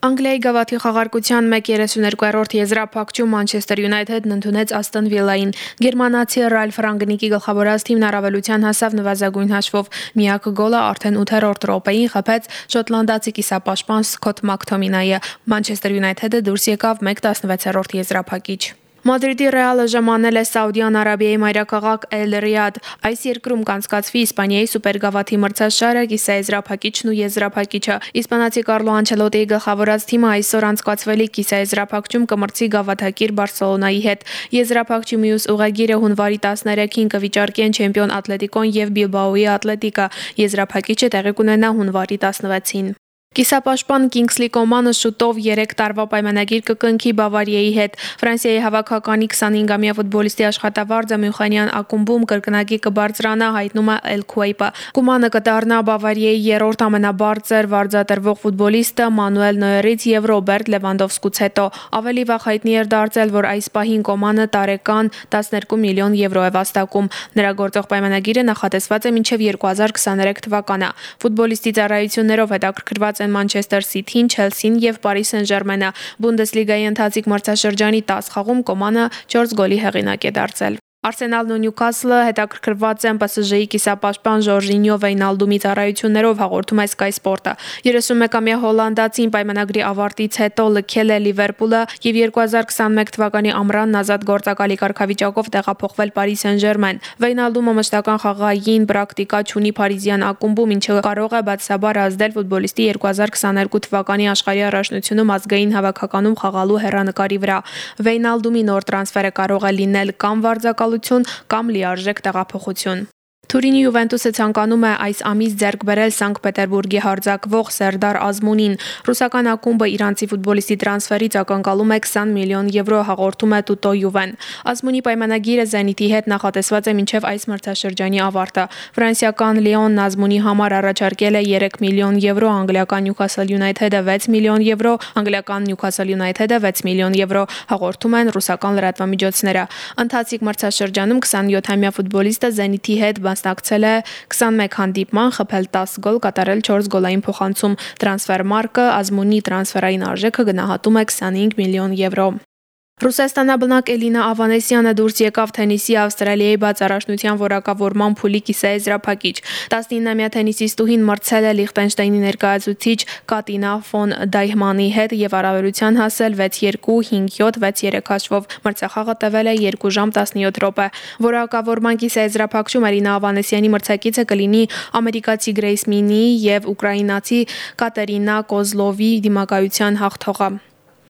Անգլիայի գավաթի խաղարկության 1-32-րդ եզրափակում Մանչեսթեր Յունայթեդն ընդունեց Աստոն Վիլային։ Գերմանացի Ռալֆ Ռանգնիկի գլխավորած թիմն առավելության հասավ նվազագույն հաշվով։ Միակ գոլը արդեն 8-րդ րոպեին խփեց շոտլանդացի կիսապաշտպան Սքոթ Մակթոմինայը։ Մանչեսթեր Յունայթեդը դուրս եկավ 1-16-րդ եզրափակիչ։ Մադրիդի Ռեալը ժամանել է Սաուդյան Արաբիայի մայրաքաղաք Էլ Ռիադ։ Այս երկրում կանցկացվի Իսպանիայի սուպերգավաթի մրցաշարը, կիսաեզրափակիչն ու եզրափակիչը։ Իսպանացի Կարլո Անչելոտիի գլխավորած թիմը այսօր անցկացվելի կիսաեզրափակում կմրցի գավաթակիր Բարսելոնայի հետ։ Եզրափակչի մյուս ուղեգիրը հունվարի 13-ին կվիճարկեն չեմպիոն Ատլետիկոն եւ Բիլբաոյի Ատլետիկա։ Եզրափակիչը տեղի կունենա հունվարի 16-ին։ Կիսապաշտպան Կինգսլի Կոմանը շուտով 3 տարվա պայմանագիր կկնքի Բավարիայի հետ։ Ֆրանսիայի հավաքականի 25-ամյա ֆուտբոլիստի աշխատավարձը Մյունխենյան ակումբում կրկնակի կբարձրանա, հայտնում է El Cuepa։ Կոմանը կդառնա Բավարիայի երրորդ ամենաբարձր վարձատրվող ֆուտբոլիստը Մանուել Նոյերից եւ Ռոբերտ Լևանդովսկուց հետո։ Ավելի վաղ հայտնի էր դարձել, որ այս պահին Կոմանը տարեկան 12 միլիոն եվրո է վաստակում։ Նրա գործող պայմանագիրը նախատեսված է մինչև 2023 թվականը։ Ֆուտբոլիստի ծառայություններով հետաքրքրված են Մանչեսթեր Սիթին, Չելսին եւ Պարիս Սեն-Ժերմենը։ Բունդեսլիգայի ընթացիկ մրցաշրջանի 10 խաղում Կոմանը 4 գոլի հեղինակ է դարձել։ Արսենալն ու Նյուքասլը հետաքրքրված են ՊՍԺ-ի կիսապաշտպան Ժորժինյո Վեյնալդումի ծառայություններով հաղորդում է Sky Sport-ը։ 31-ամյա հոլանդացին պայմանագրի ավարտից հետո լքել է Լիվերպուլը եւ 2021 թվականի ամռանն ազատ գործակալի կարգավիճակով տեղափոխվել Paris Saint-Germain։ Վեյնալդումը մշտական խաղային պրակտիկա ունի Փարիզյան ակումբում, ինչը կարող է բացասաբար ազդել ֆուտբոլիստի 2022 թվականի աշխարհի առաջնությունում ազգային հավաքականում խաղալու հերանեկարի վրա։ Վեյնալդումի նոր տրանսֆերը կարող է լինել կամ վարձակալ տալություն կամ լիարժեք տեղափոխություն։ Թուրինի Յուվենտուսը ցանկանում է այս ամիս ձեռք բերել Սանկտ Պետերբուրգի հարձակվող Սերդար Ազմունին։ Ռուսական ակումբը իրանցի ֆուտբոլիստի տրանսֆերից ակնկալում է 20 միլիոն եվրո հաղորդում է Տուտո Յուվեն։ Ազմունի պայմանագիրը Զենիթի հետ նախատեսված է մինչև այս մրցաշրջանի ավարտը։ Ֆրանսիական Լիոնն Ազմունի համար առաջարկել է 3 միլիոն եվրո, անգլիական Նյուքասլ Յունայթեդը 6 միլիոն եվրո, անգլիական Նյուքասլ Յունայթեդը 6 միլիոն եվրո հաղորդում են ռուսական լրատվամիջոցները։ Ընթացիկ մրցաշրջանում 27-ամյա ֆուտբոլիստը Զենիթի հետ մասնակցել է 21 հանդիպման, խփել 10 գոլ, կատարել 4 գոլային փոխանցում։ Տրանսֆեր մարկը Ազմունի տրանսֆերային արժեքը գնահատում է 25 միլիոն եվրո։ Ռուսաստանաբնակ Էլինա Ավանեսյանը դուրս եկավ թենիսի Ավստրալիայի բաց առաջնության որակավորման փուլի կիսաեզրափակիչ։ 19-ամյա թենիսիստուհին մրցել է Լիխտենշտայնի ներկայացուցիչ Կատինա ֆոն Դայհմանի հետ եւ առավելության հասել 6-2, 5-7, 6-3 հաշվով։ Մրցախաղը տևել է 2 ժամ 17 րոպե։ Որակավորման կիսաեզրափակչում Էլինա Ավանեսյանի մրցակիցը կլինի ամերիկացի Գրեյս Մինի եւ ուկրաինացի Կատերինա Կոզլովի դիմակայության հաղթողը։